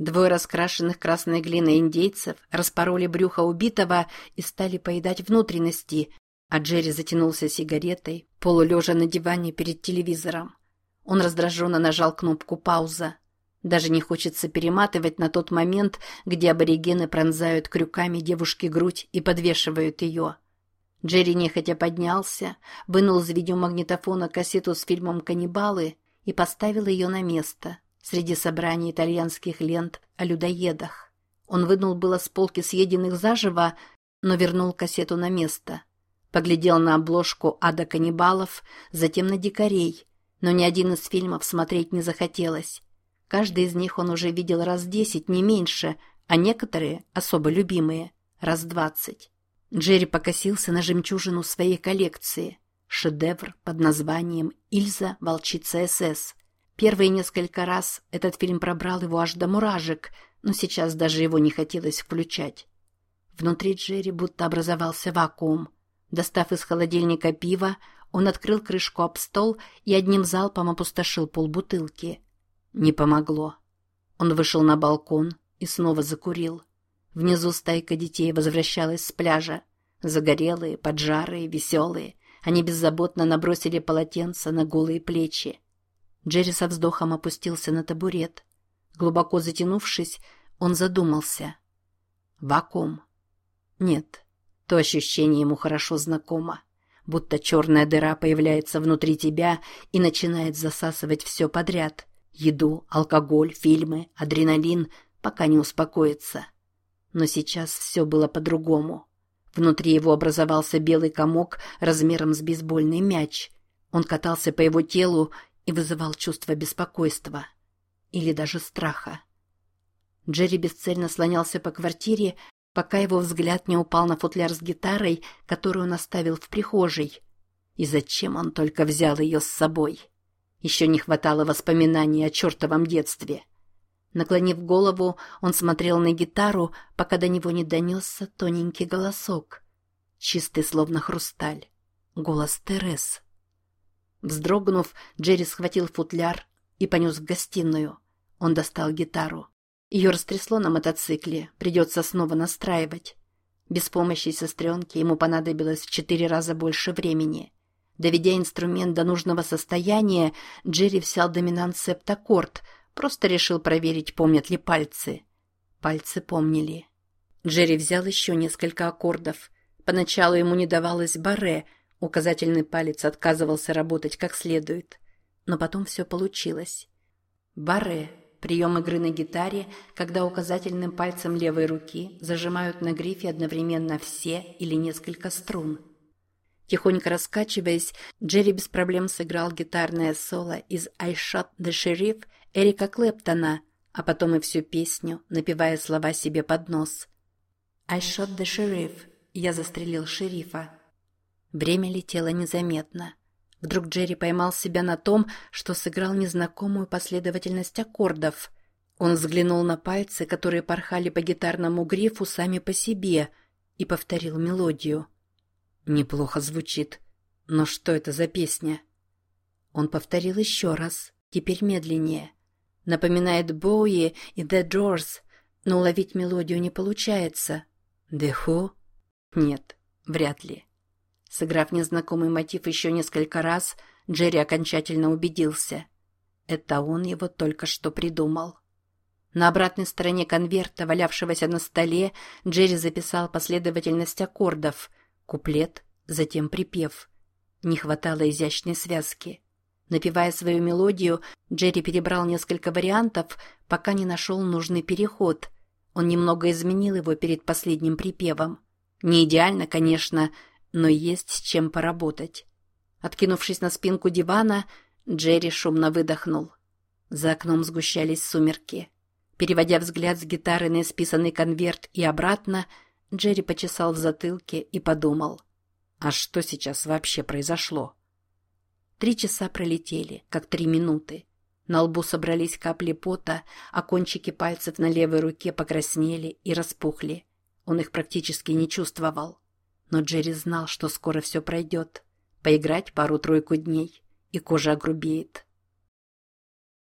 Двое раскрашенных красной глиной индейцев распороли брюхо убитого и стали поедать внутренности, а Джерри затянулся сигаретой, полулежа на диване перед телевизором. Он раздраженно нажал кнопку «Пауза». Даже не хочется перематывать на тот момент, где аборигены пронзают крюками девушке грудь и подвешивают ее. Джерри нехотя поднялся, вынул из видеомагнитофона кассету с фильмом «Каннибалы» и поставил ее на место, среди собраний итальянских лент о людоедах. Он вынул было с полки съеденных заживо, но вернул кассету на место. Поглядел на обложку «Ада каннибалов», затем на «Дикарей», но ни один из фильмов смотреть не захотелось. Каждый из них он уже видел раз десять, не меньше, а некоторые, особо любимые, раз двадцать. Джерри покосился на жемчужину своей коллекции. Шедевр под названием «Ильза, волчица СС». Первые несколько раз этот фильм пробрал его аж до муражек, но сейчас даже его не хотелось включать. Внутри Джерри будто образовался вакуум. Достав из холодильника пиво, он открыл крышку об стол и одним залпом опустошил полбутылки. Не помогло. Он вышел на балкон и снова закурил. Внизу стайка детей возвращалась с пляжа. Загорелые, поджарые, веселые. Они беззаботно набросили полотенца на голые плечи. Джерри со вздохом опустился на табурет. Глубоко затянувшись, он задумался. Вакуум? Нет, то ощущение ему хорошо знакомо. Будто черная дыра появляется внутри тебя и начинает засасывать все подряд. Еду, алкоголь, фильмы, адреналин, пока не успокоится. Но сейчас все было по-другому. Внутри его образовался белый комок размером с бейсбольный мяч. Он катался по его телу и вызывал чувство беспокойства. Или даже страха. Джерри бесцельно слонялся по квартире, пока его взгляд не упал на футляр с гитарой, которую он оставил в прихожей. И зачем он только взял ее с собой? Еще не хватало воспоминаний о чертовом детстве. Наклонив голову, он смотрел на гитару, пока до него не донесся тоненький голосок. Чистый, словно хрусталь. Голос Терес. Вздрогнув, Джерри схватил футляр и понес в гостиную. Он достал гитару. Ее растрясло на мотоцикле, придется снова настраивать. Без помощи сестренки ему понадобилось в четыре раза больше времени. Доведя инструмент до нужного состояния, Джерри взял доминант септаккорд, просто решил проверить, помнят ли пальцы. Пальцы помнили. Джерри взял еще несколько аккордов. Поначалу ему не давалось баре, указательный палец отказывался работать как следует. Но потом все получилось. Баре – прием игры на гитаре, когда указательным пальцем левой руки зажимают на грифе одновременно все или несколько струн – Тихонько раскачиваясь, Джерри без проблем сыграл гитарное соло из «I shot the sheriff» Эрика Клэптона, а потом и всю песню, напевая слова себе под нос. «I shot the sheriff» – «Я застрелил шерифа». Время летело незаметно. Вдруг Джерри поймал себя на том, что сыграл незнакомую последовательность аккордов. Он взглянул на пальцы, которые порхали по гитарному грифу сами по себе, и повторил мелодию – Неплохо звучит. Но что это за песня? Он повторил еще раз, теперь медленнее. Напоминает Боуи и The Doors, но уловить мелодию не получается. The Who? Нет, вряд ли. Сыграв незнакомый мотив еще несколько раз, Джерри окончательно убедился. Это он его только что придумал. На обратной стороне конверта, валявшегося на столе, Джерри записал последовательность аккордов, Куплет, затем припев. Не хватало изящной связки. Напевая свою мелодию, Джерри перебрал несколько вариантов, пока не нашел нужный переход. Он немного изменил его перед последним припевом. Не идеально, конечно, но есть с чем поработать. Откинувшись на спинку дивана, Джерри шумно выдохнул. За окном сгущались сумерки. Переводя взгляд с гитары на исписанный конверт и обратно, Джерри почесал в затылке и подумал. А что сейчас вообще произошло? Три часа пролетели, как три минуты. На лбу собрались капли пота, а кончики пальцев на левой руке покраснели и распухли. Он их практически не чувствовал. Но Джерри знал, что скоро все пройдет. Поиграть пару-тройку дней, и кожа огрубеет.